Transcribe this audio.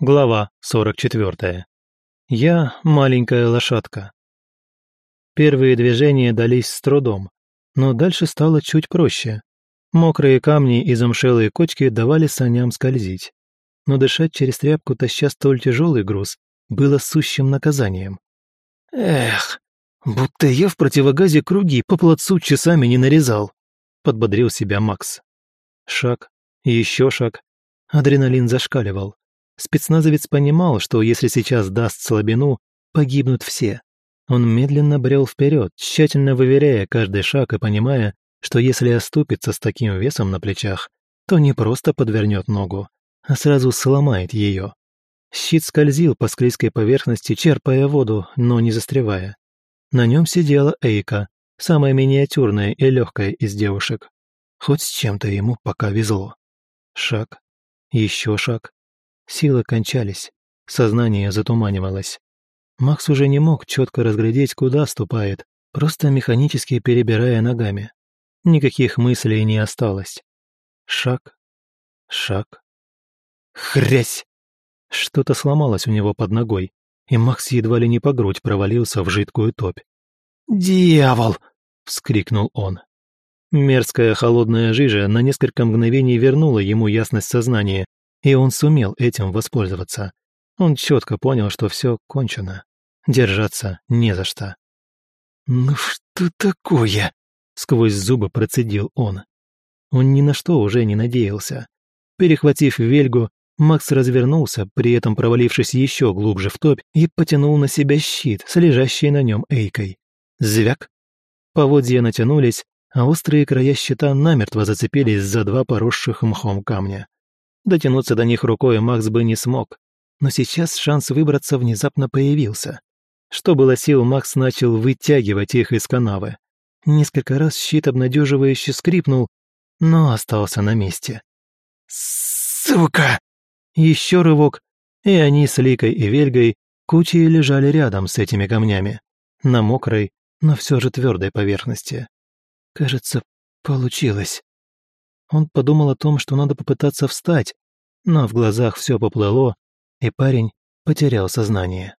Глава 44. Я маленькая лошадка. Первые движения дались с трудом, но дальше стало чуть проще. Мокрые камни и замшелые кочки давали саням скользить. Но дышать через тряпку, таща столь тяжелый груз, было сущим наказанием. «Эх, будто я в противогазе круги по плацу часами не нарезал», — подбодрил себя Макс. Шаг, еще шаг. Адреналин зашкаливал. Спецназовец понимал, что если сейчас даст слабину, погибнут все. Он медленно брел вперед, тщательно выверяя каждый шаг и понимая, что если оступится с таким весом на плечах, то не просто подвернет ногу, а сразу сломает ее. Щит скользил по склизкой поверхности, черпая воду, но не застревая. На нем сидела Эйка, самая миниатюрная и легкая из девушек. Хоть с чем-то ему пока везло. Шаг, еще шаг, Силы кончались, сознание затуманивалось. Макс уже не мог четко разглядеть, куда ступает, просто механически перебирая ногами. Никаких мыслей не осталось. Шаг, шаг. Хрясь! Что-то сломалось у него под ногой, и Макс едва ли не по грудь провалился в жидкую топь. «Дьявол!» — вскрикнул он. Мерзкая холодная жижа на несколько мгновений вернула ему ясность сознания, и он сумел этим воспользоваться. Он четко понял, что все кончено. Держаться не за что. «Ну что такое?» — сквозь зубы процедил он. Он ни на что уже не надеялся. Перехватив вельгу, Макс развернулся, при этом провалившись еще глубже в топь, и потянул на себя щит с лежащей на нем эйкой. Звяк. Поводья натянулись, а острые края щита намертво зацепились за два поросших мхом камня. Дотянуться до них рукой Макс бы не смог. Но сейчас шанс выбраться внезапно появился. Что было сил, Макс начал вытягивать их из канавы. Несколько раз щит обнадеживающе скрипнул, но остался на месте. «Сука!» Еще рывок, и они с Ликой и Вельгой кучей лежали рядом с этими камнями, на мокрой, но все же твердой поверхности. Кажется, получилось. Он подумал о том, что надо попытаться встать, но в глазах все поплыло, и парень потерял сознание.